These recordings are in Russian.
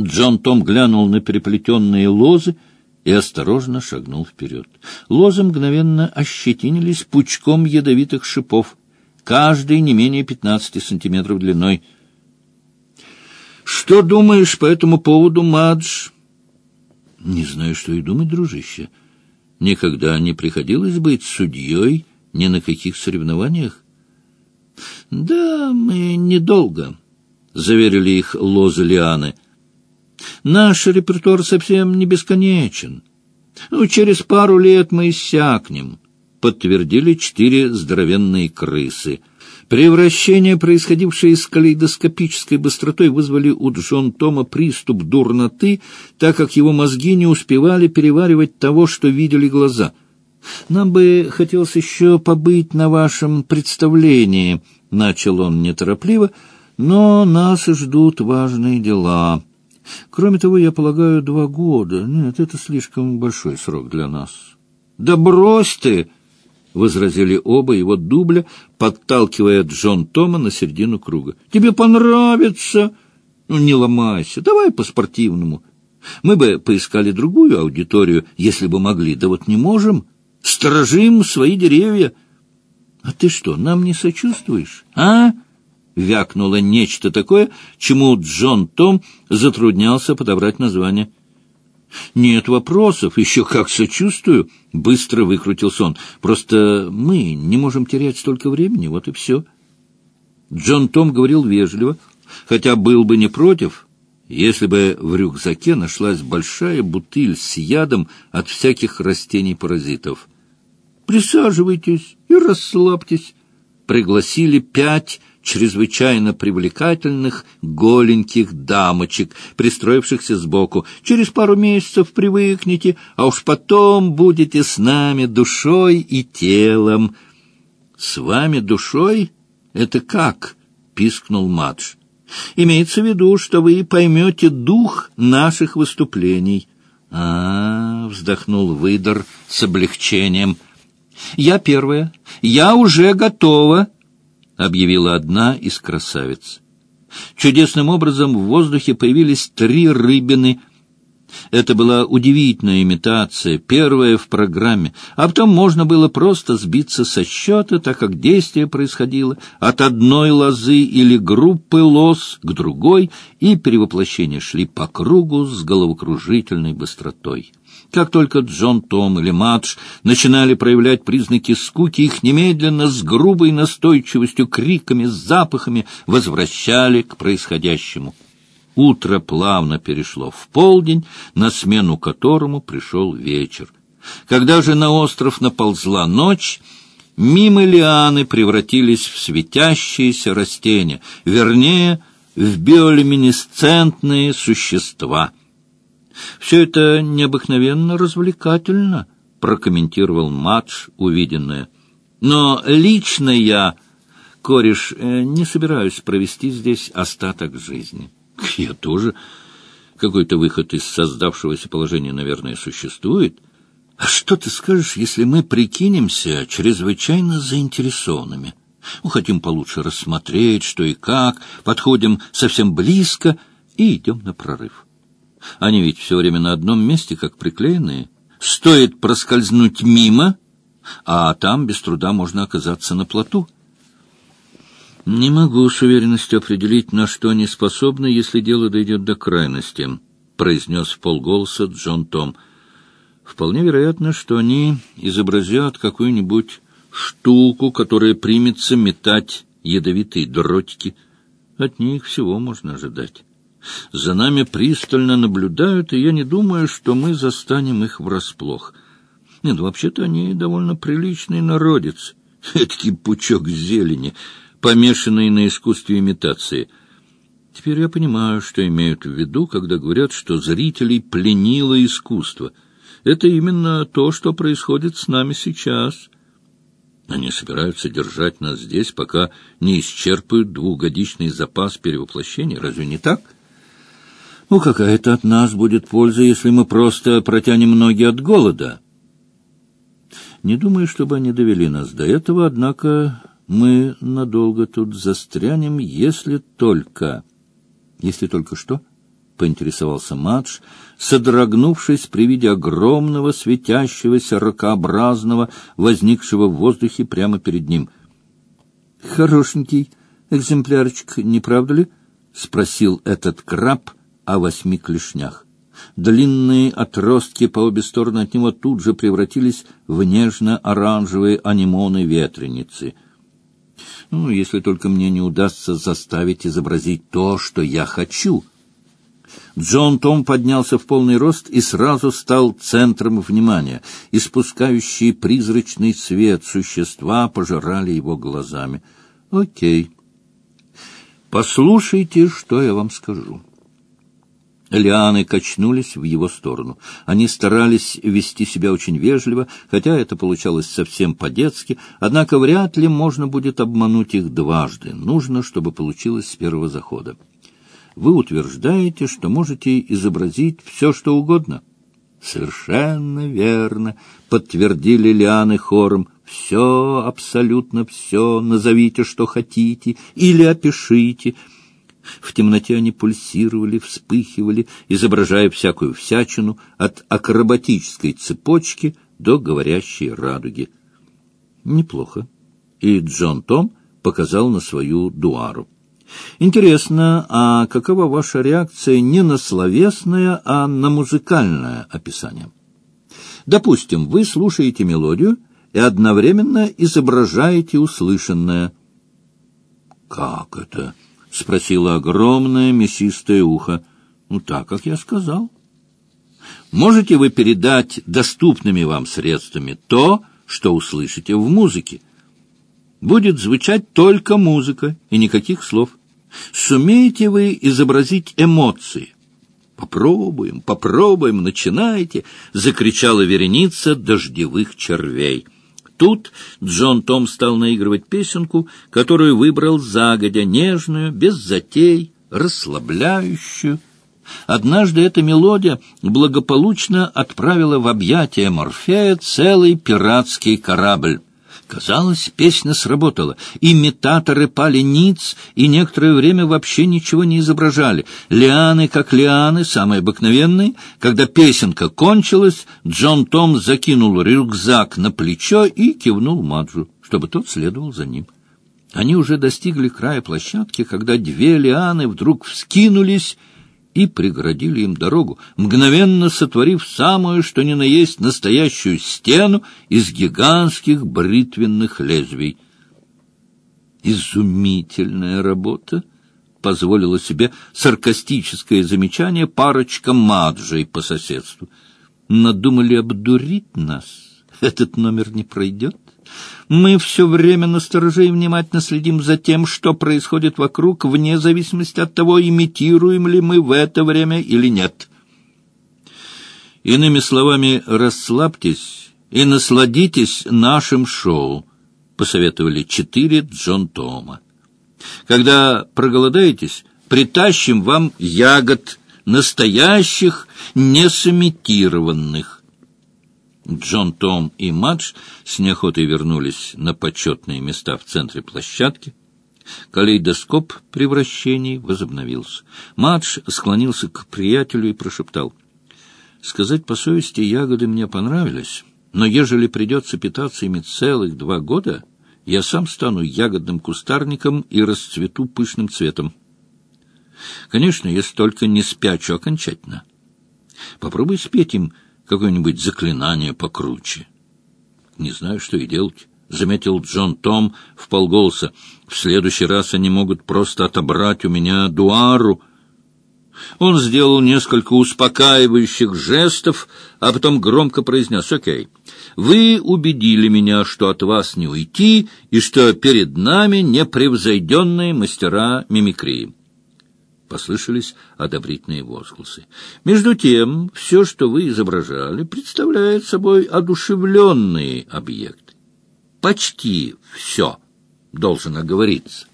Джон Том глянул на переплетенные лозы и осторожно шагнул вперед. Лозы мгновенно ощетинились пучком ядовитых шипов, каждый не менее пятнадцати сантиметров длиной. — Что думаешь по этому поводу, Мадж? — Не знаю, что и думать, дружище. Никогда не приходилось быть судьей ни на каких соревнованиях. — Да, мы недолго, — заверили их лозы лианы. Наш репертуар совсем не бесконечен. Ну, через пару лет мы иссякнем, — подтвердили четыре здоровенные крысы. Превращения, происходившие с калейдоскопической быстротой, вызвали у Джон Тома приступ дурноты, так как его мозги не успевали переваривать того, что видели глаза. «Нам бы хотелось еще побыть на вашем представлении», — начал он неторопливо, — «но нас ждут важные дела». Кроме того, я полагаю, два года. Нет, это слишком большой срок для нас. — Да брось ты! — возразили оба его дубля, подталкивая Джон Тома на середину круга. — Тебе понравится! Ну, не ломайся, давай по-спортивному. Мы бы поискали другую аудиторию, если бы могли, да вот не можем. Сторожим свои деревья. А ты что, нам не сочувствуешь, а? — вякнуло нечто такое, чему Джон Том затруднялся подобрать название. «Нет вопросов, еще как сочувствую», — быстро выкрутился он. «Просто мы не можем терять столько времени, вот и все». Джон Том говорил вежливо, хотя был бы не против, если бы в рюкзаке нашлась большая бутыль с ядом от всяких растений-паразитов. «Присаживайтесь и расслабьтесь», — пригласили пять чрезвычайно привлекательных голеньких дамочек, пристроившихся сбоку. Через пару месяцев привыкнете, а уж потом будете с нами душой и телом. — С вами душой? Это как? — пискнул Мадж. — Имеется в виду, что вы поймете дух наших выступлений. А — вздохнул выдор с облегчением. — Я первая. Я уже готова. — объявила одна из красавиц. Чудесным образом в воздухе появились три рыбины. Это была удивительная имитация, первая в программе, а потом можно было просто сбиться со счета, так как действие происходило от одной лозы или группы лоз к другой, и перевоплощения шли по кругу с головокружительной быстротой. Как только Джон Том или Мадж начинали проявлять признаки скуки, их немедленно с грубой настойчивостью, криками, запахами возвращали к происходящему. Утро плавно перешло в полдень, на смену которому пришел вечер. Когда же на остров наползла ночь, мимо лианы превратились в светящиеся растения, вернее, в биолюминесцентные существа — все это необыкновенно развлекательно, — прокомментировал Мадж увиденное. Но лично я, кореш, э, не собираюсь провести здесь остаток жизни. Я тоже. Какой-то выход из создавшегося положения, наверное, существует. А что ты скажешь, если мы прикинемся чрезвычайно заинтересованными? Ну, хотим получше рассмотреть, что и как, подходим совсем близко и идем на прорыв. Они ведь все время на одном месте, как приклеенные. Стоит проскользнуть мимо, а там без труда можно оказаться на плоту. Не могу с уверенностью определить, на что они способны, если дело дойдет до крайности, — произнес в полголоса Джон Том. Вполне вероятно, что они изобразят какую-нибудь штуку, которая примется метать ядовитые дротики. От них всего можно ожидать. За нами пристально наблюдают, и я не думаю, что мы застанем их врасплох. Нет, вообще-то они довольно приличный народец. Эдакий пучок зелени, помешанный на искусстве имитации. Теперь я понимаю, что имеют в виду, когда говорят, что зрителей пленило искусство. Это именно то, что происходит с нами сейчас. Они собираются держать нас здесь, пока не исчерпают двухгодичный запас перевоплощений. Разве не так? — ну, какая-то от нас будет польза, если мы просто протянем ноги от голода. Не думаю, чтобы они довели нас до этого, однако мы надолго тут застрянем, если только... Если только что? — поинтересовался Мадж, содрогнувшись при виде огромного светящегося ракообразного, возникшего в воздухе прямо перед ним. — Хорошенький экземплярчик, не правда ли? — спросил этот краб о восьми клешнях. Длинные отростки по обе стороны от него тут же превратились в нежно-оранжевые анимоны ветреницы. Ну, если только мне не удастся заставить изобразить то, что я хочу. Джон Том поднялся в полный рост и сразу стал центром внимания. Испускающие призрачный свет существа пожирали его глазами. Окей. Послушайте, что я вам скажу. Лианы качнулись в его сторону. Они старались вести себя очень вежливо, хотя это получалось совсем по-детски, однако вряд ли можно будет обмануть их дважды. Нужно, чтобы получилось с первого захода. Вы утверждаете, что можете изобразить все, что угодно? Совершенно верно, подтвердили Лианы хором. Все, абсолютно все, назовите, что хотите, или опишите — в темноте они пульсировали, вспыхивали, изображая всякую всячину от акробатической цепочки до говорящей радуги. Неплохо. И Джон Том показал на свою дуару. Интересно, а какова ваша реакция не на словесное, а на музыкальное описание? Допустим, вы слушаете мелодию и одновременно изображаете услышанное. Как это? — спросило огромное мясистое ухо. — Ну, так, как я сказал. Можете вы передать доступными вам средствами то, что услышите в музыке? Будет звучать только музыка и никаких слов. Сумеете вы изобразить эмоции? «Попробуем, попробуем, начинайте!» — закричала вереница дождевых червей. Тут Джон Том стал наигрывать песенку, которую выбрал загодя, нежную, без затей, расслабляющую. Однажды эта мелодия благополучно отправила в объятия Морфея целый пиратский корабль. Казалось, песня сработала. Имитаторы пали ниц и некоторое время вообще ничего не изображали. Лианы, как лианы, самые обыкновенные. Когда песенка кончилась, Джон Том закинул рюкзак на плечо и кивнул Маджу, чтобы тот следовал за ним. Они уже достигли края площадки, когда две лианы вдруг вскинулись и преградили им дорогу, мгновенно сотворив самую, что ни на есть, настоящую стену из гигантских бритвенных лезвий. «Изумительная работа!» — позволила себе саркастическое замечание парочка маджей по соседству. «Надумали обдурить нас? Этот номер не пройдет?» Мы все время настороже и внимательно следим за тем, что происходит вокруг, вне зависимости от того, имитируем ли мы в это время или нет. Иными словами, расслабьтесь и насладитесь нашим шоу, посоветовали четыре Джон Тома. Когда проголодаетесь, притащим вам ягод, настоящих, не сымитированных. Джон Том и Мадж с неохотой вернулись на почетные места в центре площадки. Калейдоскоп превращений возобновился. Мадж склонился к приятелю и прошептал. «Сказать по совести, ягоды мне понравились, но ежели придется питаться ими целых два года, я сам стану ягодным кустарником и расцвету пышным цветом. Конечно, если только не спячу окончательно. Попробуй спеть им какое-нибудь заклинание покруче. Не знаю, что и делать, — заметил Джон Том в полголоса. В следующий раз они могут просто отобрать у меня дуару. Он сделал несколько успокаивающих жестов, а потом громко произнес «Окей, вы убедили меня, что от вас не уйти и что перед нами непревзойденные мастера мимикрии» послышались одобрительные возгласы. Между тем, все, что вы изображали, представляет собой одушевленные объекты. Почти все должен оговориться.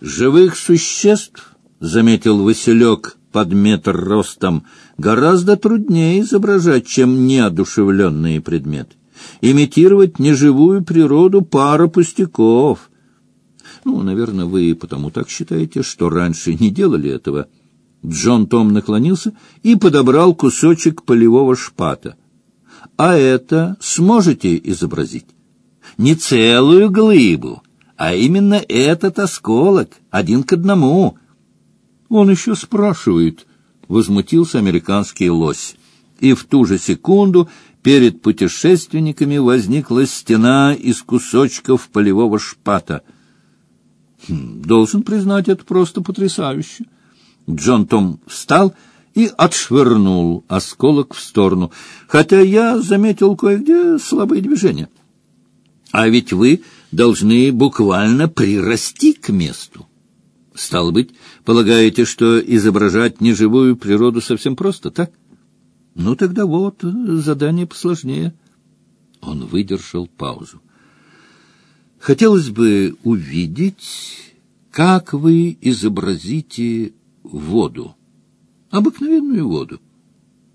Живых существ, — заметил Василек под метр ростом, — гораздо труднее изображать, чем неодушевленные предметы. Имитировать неживую природу пара пустяков — ну, наверное, вы потому так считаете, что раньше не делали этого. Джон Том наклонился и подобрал кусочек полевого шпата. «А это сможете изобразить? Не целую глыбу, а именно этот осколок, один к одному». «Он еще спрашивает», — возмутился американский лось. И в ту же секунду перед путешественниками возникла стена из кусочков полевого шпата. Хм, должен признать, это просто потрясающе. Джон Том встал и отшвырнул осколок в сторону, хотя я заметил кое-где слабые движения. А ведь вы должны буквально прирасти к месту. Стало быть, полагаете, что изображать неживую природу совсем просто, так? Ну, тогда вот, задание посложнее. Он выдержал паузу. Хотелось бы увидеть, как вы изобразите воду, обыкновенную воду.